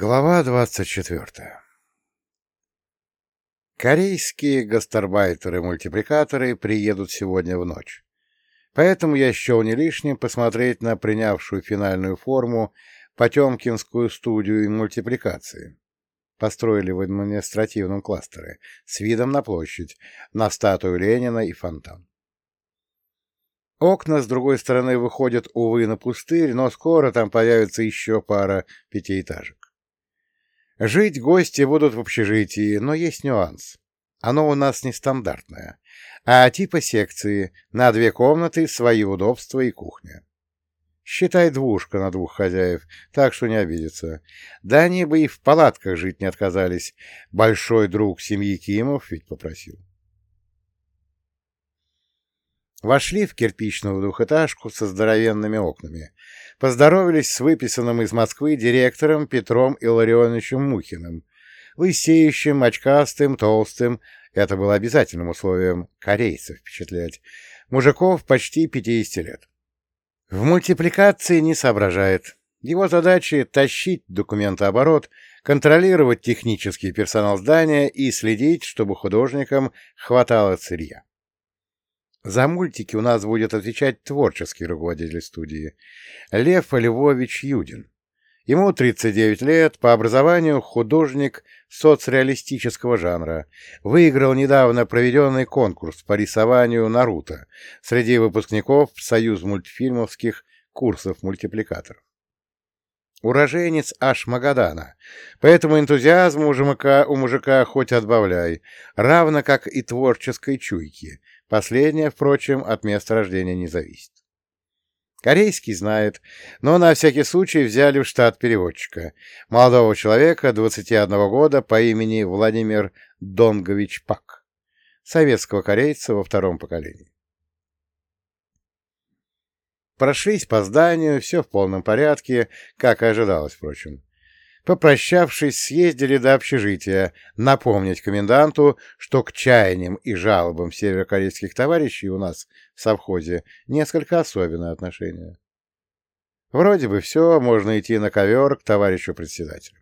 Глава двадцать четвертая Корейские гастарбайтеры-мультипликаторы приедут сегодня в ночь. Поэтому я счел не лишним посмотреть на принявшую финальную форму Потемкинскую студию мультипликации. Построили в административном кластере, с видом на площадь, на статую Ленина и фонтан. Окна с другой стороны выходят, увы, на пустырь, но скоро там появится еще пара пятиэтажек. Жить гости будут в общежитии, но есть нюанс. Оно у нас нестандартное, а типа секции, на две комнаты, свои удобства и кухня. Считай двушка на двух хозяев, так что не обидится. Да они бы и в палатках жить не отказались. Большой друг семьи Кимов ведь попросил. Вошли в кирпичную двухэтажку со здоровенными окнами. Поздоровались с выписанным из Москвы директором Петром Илларионовичем Мухиным, лысеющим, очкастым, толстым, это было обязательным условием, корейцев впечатлять, мужиков почти 50 лет. В мультипликации не соображает. Его задача — тащить документооборот, контролировать технический персонал здания и следить, чтобы художникам хватало сырья. За мультики у нас будет отвечать творческий руководитель студии Лев Львович Юдин. Ему 39 лет, по образованию художник соцреалистического жанра. Выиграл недавно проведенный конкурс по рисованию Наруто среди выпускников Союз мультфильмовских курсов мультипликаторов. Уроженец аж Магадана, поэтому энтузиазм у мужика, у мужика хоть отбавляй, равно как и творческой чуйки, Последнее, впрочем, от места рождения не зависит. Корейский знает, но на всякий случай взяли в штат переводчика, молодого человека 21 года по имени Владимир Донгович Пак, советского корейца во втором поколении. Прошлись по зданию, все в полном порядке, как и ожидалось, впрочем. Попрощавшись, съездили до общежития, напомнить коменданту, что к чаяниям и жалобам северокорейских товарищей у нас в совхозе несколько особенное отношение. Вроде бы все, можно идти на ковер к товарищу председателю.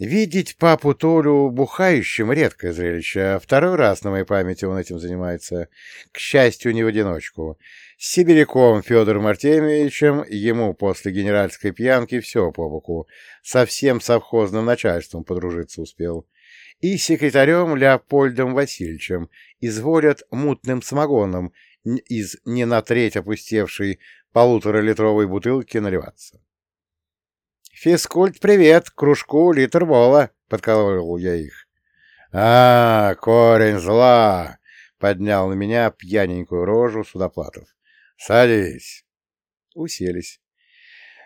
Видеть папу Толю бухающим — редкое зрелище, а второй раз на моей памяти он этим занимается. К счастью, не в одиночку. С сибиряком Федором Артемьевичем ему после генеральской пьянки все по боку. Со всем совхозным начальством подружиться успел. И секретарем Леопольдом Васильевичем изволят мутным самогоном из не на треть опустевшей полуторалитровой бутылки наливаться. «Физкульт, привет! Кружку литр бола!» — подколол я их. «А, корень зла!» — поднял на меня пьяненькую рожу Судоплатов. «Садись!» Уселись.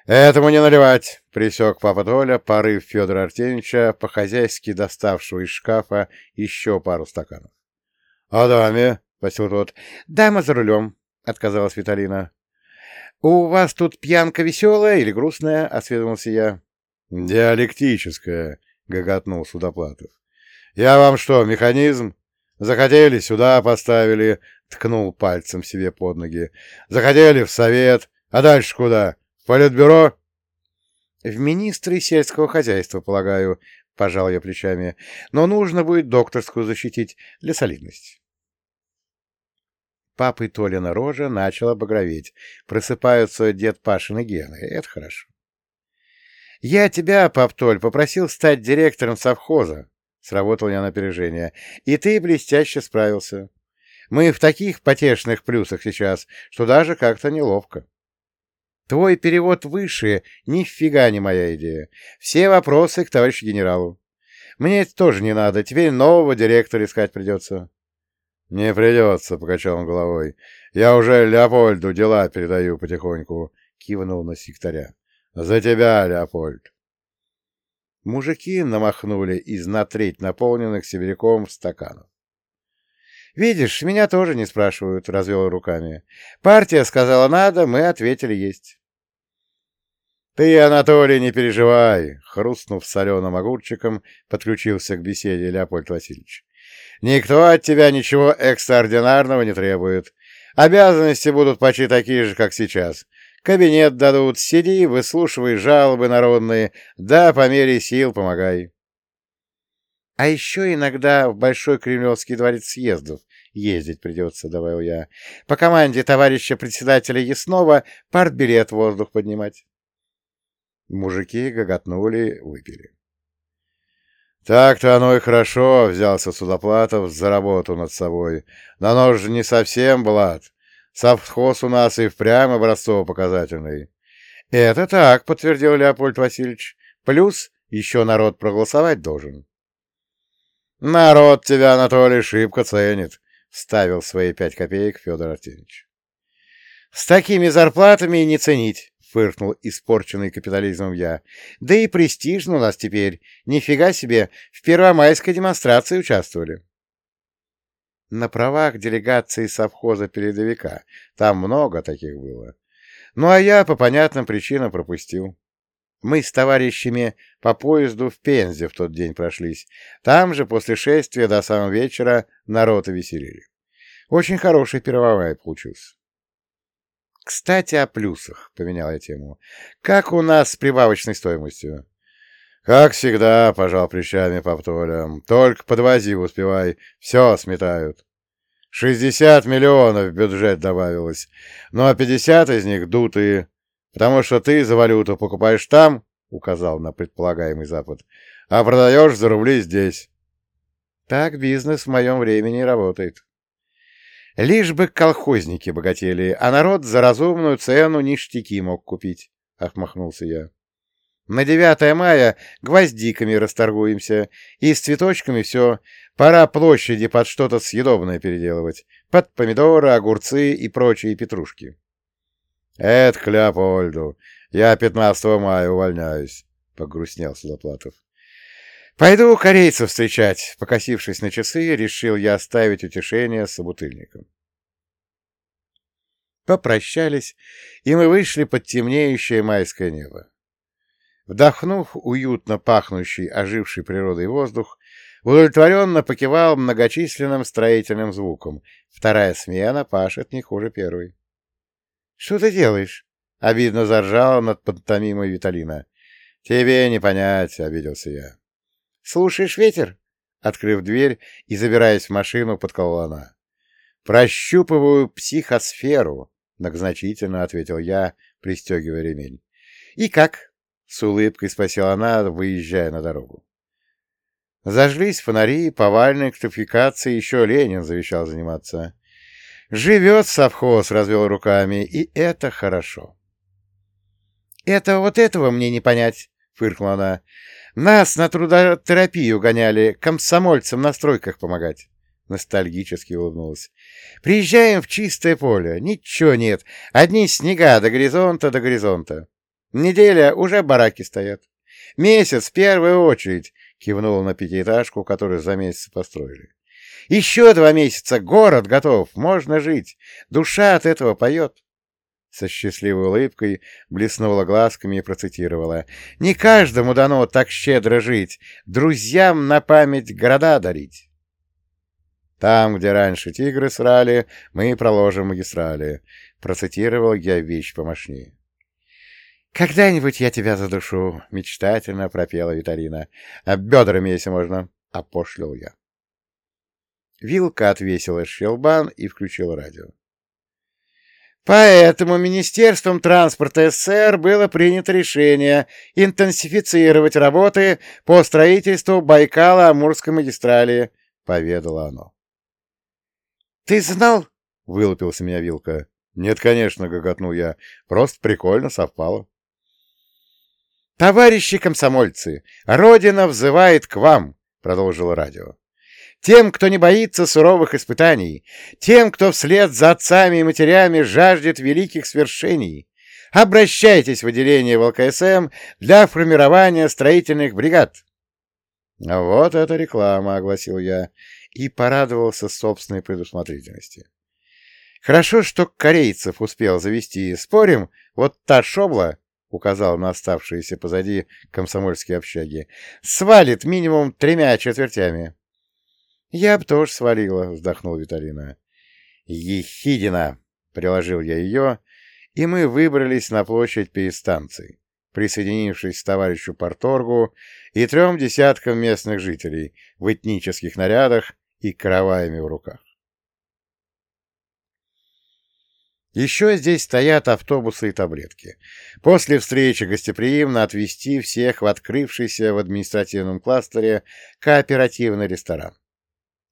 «Этому не наливать!» — присек папа Толя, порыв Федора Артемьевича, по-хозяйски доставшего из шкафа еще пару стаканов. «А даме?» — спросил тот. «Дама за рулем», — отказалась Виталина. «У вас тут пьянка веселая или грустная?» — осведомился я. «Диалектическая», — гоготнул Судоплатов. «Я вам что, механизм? Захотели, сюда поставили», — ткнул пальцем себе под ноги. «Захотели в совет. А дальше куда? В политбюро?» «В министры сельского хозяйства, полагаю», — пожал я плечами. «Но нужно будет докторскую защитить для солидности». Папы Толина рожа начала багроветь. Просыпаются дед Пашин и Гена. Это хорошо. «Я тебя, пап Толь, попросил стать директором совхоза», — сработал я на опережение, — «и ты блестяще справился. Мы в таких потешных плюсах сейчас, что даже как-то неловко. Твой перевод выше — нифига не моя идея. Все вопросы к товарищу генералу. Мне это тоже не надо, теперь нового директора искать придется». «Не придется», — покачал он головой. «Я уже Леопольду дела передаю потихоньку», — кивнул на секторя. «За тебя, Леопольд!» Мужики намахнули из на треть наполненных сибиряком стаканов. «Видишь, меня тоже не спрашивают», — развел руками. «Партия сказала надо, мы ответили есть». «Ты, Анатолий, не переживай!» — хрустнув соленым огурчиком, подключился к беседе Леопольд Васильевич. Никто от тебя ничего экстраординарного не требует. Обязанности будут почти такие же, как сейчас. Кабинет дадут, сиди, выслушивай жалобы народные, да по мере сил помогай. А еще иногда в Большой Кремлевский дворец съездов ездить придется, — добавил я. По команде товарища председателя Яснова партбилет в воздух поднимать. Мужики гоготнули, выпили. «Так-то оно и хорошо», — взялся Судоплатов за работу над собой. «Но оно же не совсем, Блад. Совхоз у нас и впрямь образцово-показательный». «Это так», — подтвердил Леопольд Васильевич. «Плюс еще народ проголосовать должен». «Народ тебя, Анатолий, шибко ценит», — ставил свои пять копеек Федор Артемьевич. «С такими зарплатами не ценить», фыркнул испорченный капитализмом я. Да и престижно у нас теперь. Нифига себе, в первомайской демонстрации участвовали. На правах делегации совхоза передовика. Там много таких было. Ну, а я по понятным причинам пропустил. Мы с товарищами по поезду в Пензе в тот день прошлись. Там же после шествия до самого вечера народ веселили. Очень хороший первомай получился. Кстати, о плюсах, — поменял я тему. Как у нас с прибавочной стоимостью? Как всегда, — пожал плечами Паптоля. Только подвози успевай, все сметают. Шестьдесят миллионов в бюджет добавилось, ну а пятьдесят из них дутые, потому что ты за валюту покупаешь там, — указал на предполагаемый Запад, — а продаешь за рубли здесь. Так бизнес в моем времени работает. Лишь бы колхозники богатели, а народ за разумную цену ништяки мог купить, — отмахнулся я. На 9 мая гвоздиками расторгуемся, и с цветочками все. Пора площади под что-то съедобное переделывать, под помидоры, огурцы и прочие петрушки. — Это кляп Ольду. Я 15 мая увольняюсь, — погрустнел Судоплатов. — Пойду корейцев встречать. Покосившись на часы, решил я оставить утешение собутыльником. Попрощались, и мы вышли под темнеющее майское небо. Вдохнув уютно пахнущий, оживший природой воздух, удовлетворенно покивал многочисленным строительным звуком. Вторая смена пашет не хуже первой. — Что ты делаешь? — обидно заржала над пантомимой Виталина. — Тебе не понять, — обиделся я. «Слушаешь ветер?» Открыв дверь и забираясь в машину, подколола она. «Прощупываю психосферу», — многозначительно ответил я, пристегивая ремень. «И как?» — с улыбкой спросила она, выезжая на дорогу. Зажглись фонари, повальной электрификацией еще Ленин завещал заниматься. «Живет совхоз», — развел руками, — «и это хорошо». «Это вот этого мне не понять», — фыркнула она. Нас на трудотерапию гоняли, комсомольцам на стройках помогать. Ностальгически улыбнулась. Приезжаем в чистое поле. Ничего нет. Одни снега до горизонта до горизонта. Неделя, уже бараки стоят. Месяц, в первую очередь, кивнула на пятиэтажку, которую за месяц построили. Еще два месяца, город готов, можно жить. Душа от этого поет со счастливой улыбкой блеснула глазками и процитировала. «Не каждому дано так щедро жить, друзьям на память города дарить». «Там, где раньше тигры срали, мы проложим магистрали», — процитировал я вещь помощнее. «Когда-нибудь я тебя задушу», — мечтательно пропела Виталина. «А бедрами, если можно», — опошлил я. Вилка отвесила щелбан и включила радио. Поэтому Министерством транспорта СССР было принято решение интенсифицировать работы по строительству Байкала-Амурской магистрали, — поведало оно. — Ты знал? — вылупился меня Вилка. — Нет, конечно, — гоготнул я. — Просто прикольно совпало. — Товарищи комсомольцы, Родина взывает к вам, — продолжило радио тем, кто не боится суровых испытаний, тем, кто вслед за отцами и матерями жаждет великих свершений. Обращайтесь в отделение ВЛКСМ для формирования строительных бригад. «Вот это реклама», — огласил я и порадовался собственной предусмотрительности. «Хорошо, что корейцев успел завести. Спорим, вот та шобла, — указал на оставшиеся позади комсомольские общаги, — свалит минимум тремя четвертями». «Я б тоже свалила», — вздохнул Виталина. «Ехидина!» — приложил я ее и мы выбрались на площадь перед станцией, присоединившись к товарищу Порторгу и трем десяткам местных жителей в этнических нарядах и караваями в руках. Еще здесь стоят автобусы и таблетки. После встречи гостеприимно отвезти всех в открывшийся в административном кластере кооперативный ресторан.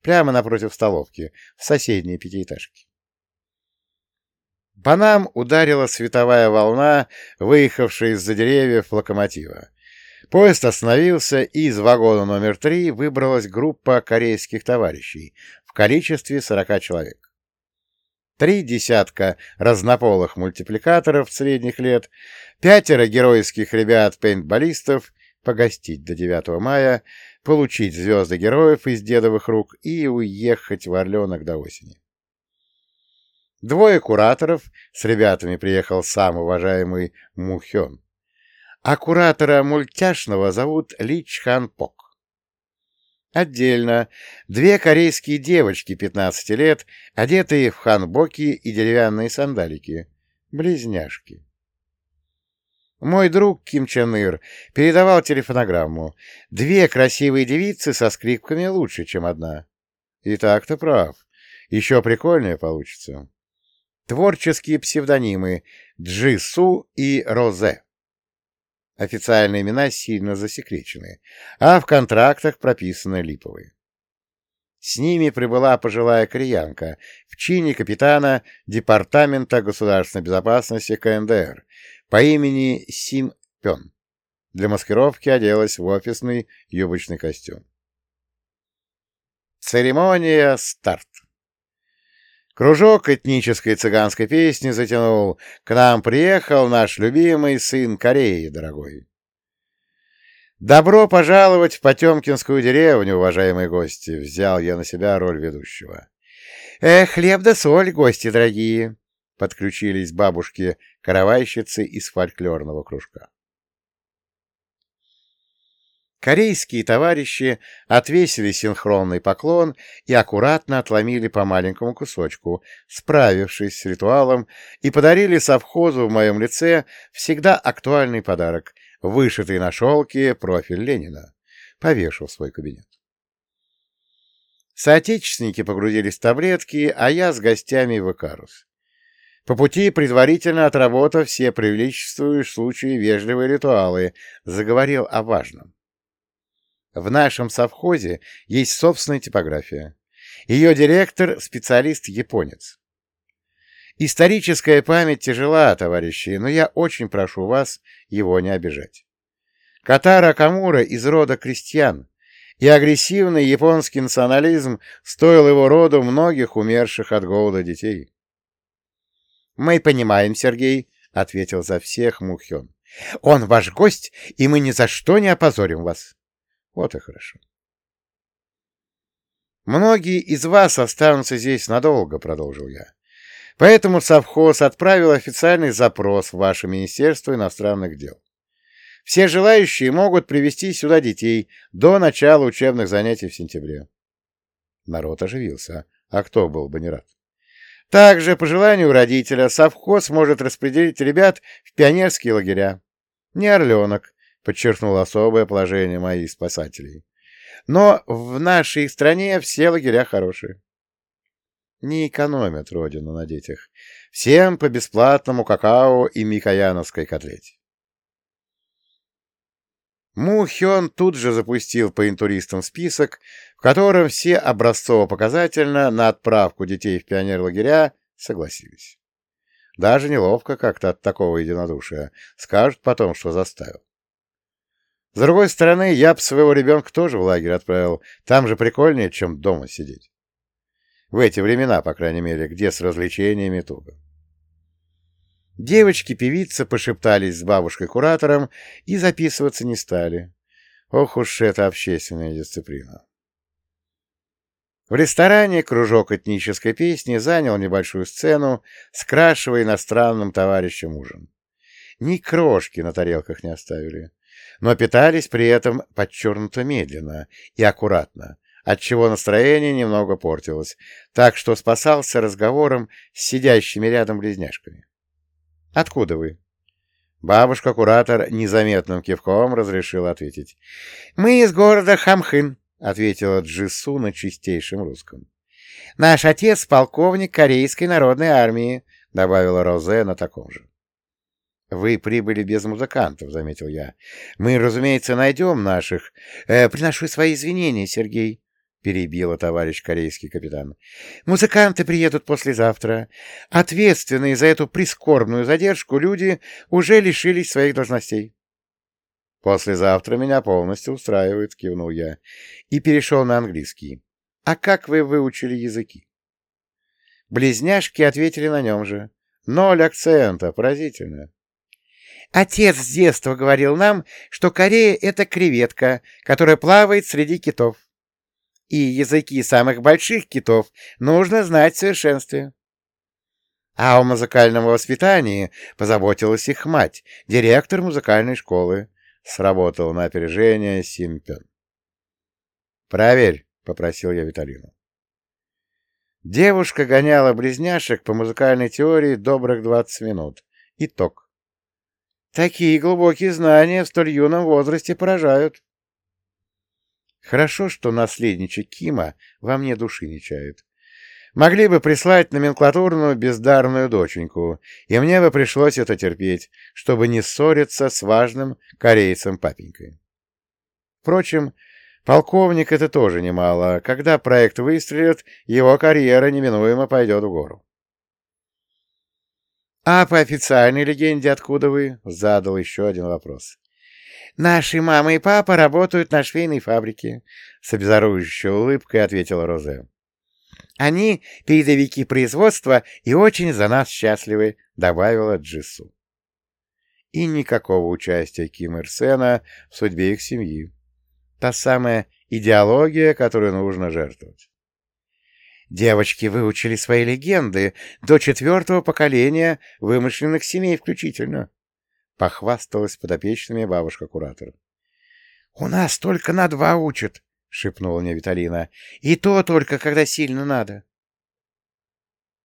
Прямо напротив столовки, в соседней пятиэтажке. По нам ударила световая волна, выехавшая из-за деревьев локомотива. Поезд остановился, и из вагона номер три выбралась группа корейских товарищей в количестве сорока человек три десятка разнополых мультипликаторов средних лет, пятеро геройских ребят-пейнтболистов, погостить до 9 мая, получить звезды героев из дедовых рук и уехать в Орленок до осени. Двое кураторов, с ребятами приехал сам уважаемый Мухен, а куратора мультяшного зовут Ли Чхан Пок. Отдельно две корейские девочки 15 лет, одетые в ханбоки и деревянные сандалики. Близняшки. Мой друг Ким Чен Ир передавал телефонограмму. Две красивые девицы со скрипками лучше, чем одна. И так-то прав. Еще прикольнее получится. Творческие псевдонимы Джису и Розе. Официальные имена сильно засекречены, а в контрактах прописаны липовые. С ними прибыла пожилая кореянка в чине капитана Департамента государственной безопасности КНДР по имени Сим Пен. Для маскировки оделась в офисный юбочный костюм. Церемония «Старт». Кружок этнической цыганской песни затянул. К нам приехал наш любимый сын Кореи, дорогой. «Добро пожаловать в Потемкинскую деревню, уважаемые гости!» — взял я на себя роль ведущего. «Эх, хлеб да соль, гости дорогие!» — подключились бабушки-каравайщицы из фольклорного кружка. Корейские товарищи отвесили синхронный поклон и аккуратно отломили по маленькому кусочку, справившись с ритуалом, и подарили совхозу в моем лице всегда актуальный подарок — вышитый на шелке профиль Ленина. Повешу в свой кабинет. Соотечественники погрузились в таблетки, а я с гостями в Икарус. По пути, предварительно отработав все приличествующие случаи вежливые ритуалы, заговорил о важном. В нашем совхозе есть собственная типография. Ее директор — специалист-японец. Историческая память тяжела, товарищи, но я очень прошу вас его не обижать. Катара Камура из рода крестьян, и агрессивный японский национализм стоил его роду многих умерших от голода детей. «Мы понимаем, Сергей», — ответил за всех Мухен. «Он ваш гость, и мы ни за что не опозорим вас». Вот и хорошо. «Многие из вас останутся здесь надолго», — продолжил я. «Поэтому совхоз отправил официальный запрос в ваше Министерство иностранных дел. Все желающие могут привести сюда детей до начала учебных занятий в сентябре». Народ оживился. А кто был бы не рад? Также, по желанию родителя, совхоз может распределить ребят в пионерские лагеря. Не орленок, подчеркнул особое положение моих спасателей. Но в нашей стране все лагеря хорошие. Не экономят родину на детях. Всем по бесплатному какао и микояновской котлете. Му Хён тут же запустил по интуристам список, в котором все образцово-показательно на отправку детей в пионер-лагеря согласились. Даже неловко как-то от такого единодушия. Скажут потом, что заставил. С другой стороны, я бы своего ребенка тоже в лагерь отправил. Там же прикольнее, чем дома сидеть. В эти времена, по крайней мере, где с развлечениями туго. Девочки-певицы пошептались с бабушкой-куратором и записываться не стали. Ох уж это общественная дисциплина. В ресторане кружок этнической песни занял небольшую сцену, скрашивая иностранным товарищам ужин. Ни крошки на тарелках не оставили но питались при этом подчеркнуто медленно и аккуратно, отчего настроение немного портилось, так что спасался разговором с сидящими рядом близняшками. Откуда вы? Бабушка-куратор незаметным кивком разрешила ответить. «Мы из города Хамхын», — ответила Джису на чистейшем русском. «Наш отец — полковник Корейской народной армии», — добавила Розе на таком же. «Вы прибыли без музыкантов», — заметил я. «Мы, разумеется, найдем наших. Э, приношу свои извинения, Сергей», — перебила товарищ корейский капитан. «Музыканты приедут послезавтра. Ответственные за эту прискорбную задержку люди уже лишились своих должностей». «Послезавтра меня полностью устраивает», — кивнул я и перешел на английский. «А как вы выучили языки?» Близняшки ответили на нем же. Ноль акцента, поразительно. Отец с детства говорил нам, что Корея — это креветка, которая плавает среди китов. И языки самых больших китов нужно знать в совершенстве. А о музыкальном воспитании позаботилась их мать, директор музыкальной школы. Сработал на опережение Симпен. «Проверь», — попросил я Виталину. Девушка гоняла близняшек по музыкальной теории добрых двадцать минут. Итог. Такие глубокие знания в столь юном возрасте поражают. Хорошо, что наследничек Кима во мне души не чает. Могли бы прислать номенклатурную бездарную доченьку, и мне бы пришлось это терпеть, чтобы не ссориться с важным корейцем-папенькой. Впрочем, полковник это тоже немало. Когда проект выстрелит, его карьера неминуемо пойдет в гору. «А по официальной легенде откуда вы?» — задал еще один вопрос. «Наши мама и папа работают на швейной фабрике», — с обезоруживающей улыбкой ответила Розе. «Они — передовики производства и очень за нас счастливы», — добавила Джису. И никакого участия Ким Ир Сена в судьбе их семьи. Та самая идеология, которую нужно жертвовать. Девочки выучили свои легенды до четвертого поколения вымышленных семей включительно. Похвасталась подопечными бабушка-куратор. — У нас только на два учат, — шепнула мне Виталина. — И то только, когда сильно надо.